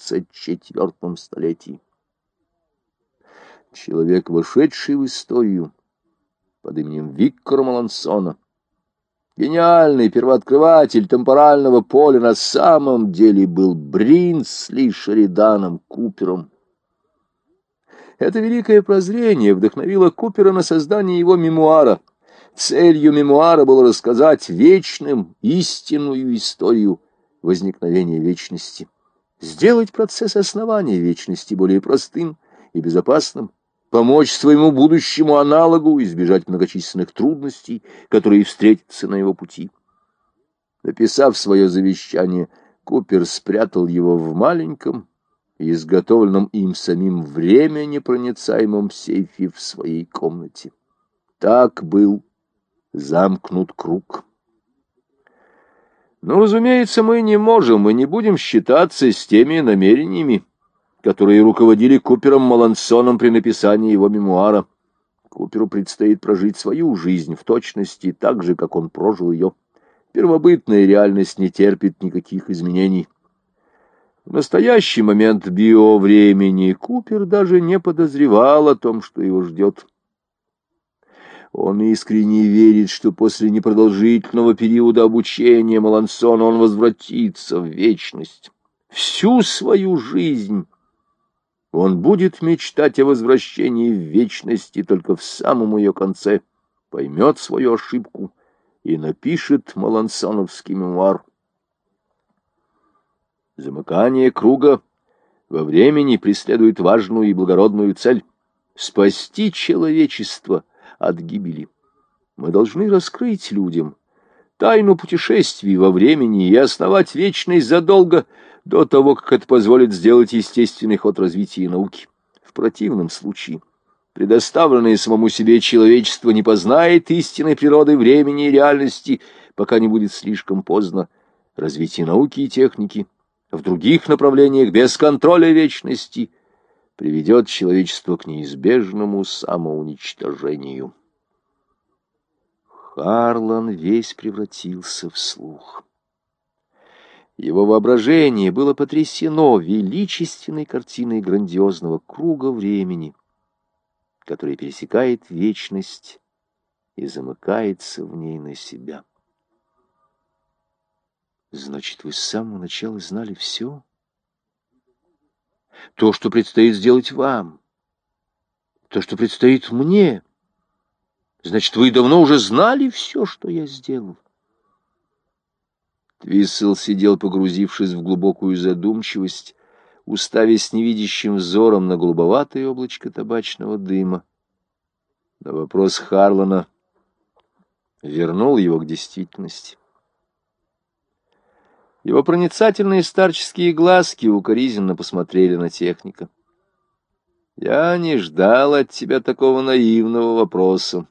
двадцать четвертом столетии. Человек, вошедший в историю под именем Виктора Малансона, гениальный первооткрыватель темпорального поля, на самом деле был Бринсли Шериданом Купером. Это великое прозрение вдохновило Купера на создание его мемуара. Целью мемуара было рассказать вечным истинную историю возникновения вечности, сделать процесс основания вечности более простым и безопасным, помочь своему будущему аналогу избежать многочисленных трудностей, которые встретятся на его пути. Написав свое завещание, Купер спрятал его в маленьком, изготовленном им самим время непроницаемом сейфе в своей комнате. Так был замкнут круг. Но, разумеется, мы не можем и не будем считаться с теми намерениями, которые руководили Купером Малансоном при написании его мемуара. Куперу предстоит прожить свою жизнь в точности так же, как он прожил ее. Первобытная реальность не терпит никаких изменений. В настоящий момент биовремени Купер даже не подозревал о том, что его ждет. Он искренне верит, что после непродолжительного периода обучения Малансона он возвратится в вечность. Всю свою жизнь он будет мечтать о возвращении в вечности только в самом ее конце, поймет свою ошибку и напишет Малансоновский мемуар. Замыкание круга во времени преследует важную и благородную цель — спасти человечество — от гибели. Мы должны раскрыть людям тайну путешествий во времени и основать вечность задолго до того, как это позволит сделать естественный ход развития науки. В противном случае предоставленное самому себе человечество не познает истинной природы времени и реальности, пока не будет слишком поздно. Развитие науки и техники в других направлениях без контроля вечности — приведет человечество к неизбежному самоуничтожению. Харлан весь превратился в слух. Его воображение было потрясено величественной картиной грандиозного круга времени, который пересекает вечность и замыкается в ней на себя. Значит, вы с самого начала знали все? То, что предстоит сделать вам, то, что предстоит мне. Значит, вы давно уже знали все, что я сделал. Твиссел сидел, погрузившись в глубокую задумчивость, уставясь невидящим взором на голубоватое облачко табачного дыма. На вопрос Харлана вернул его к действительности. Его проницательные старческие глазки укоризненно посмотрели на техника. «Я не ждал от тебя такого наивного вопроса.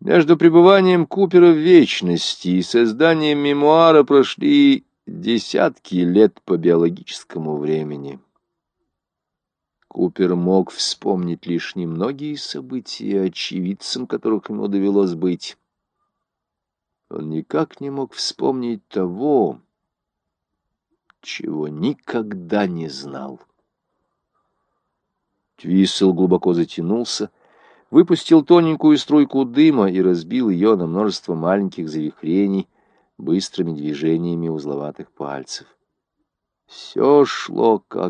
Между пребыванием Купера в вечности и созданием мемуара прошли десятки лет по биологическому времени». Купер мог вспомнить лишь немногие события, очевидцам которых ему довелось быть. Он никак не мог вспомнить того, чего никогда не знал. Твиссел глубоко затянулся, выпустил тоненькую струйку дыма и разбил ее на множество маленьких завихрений быстрыми движениями узловатых пальцев. Все шло как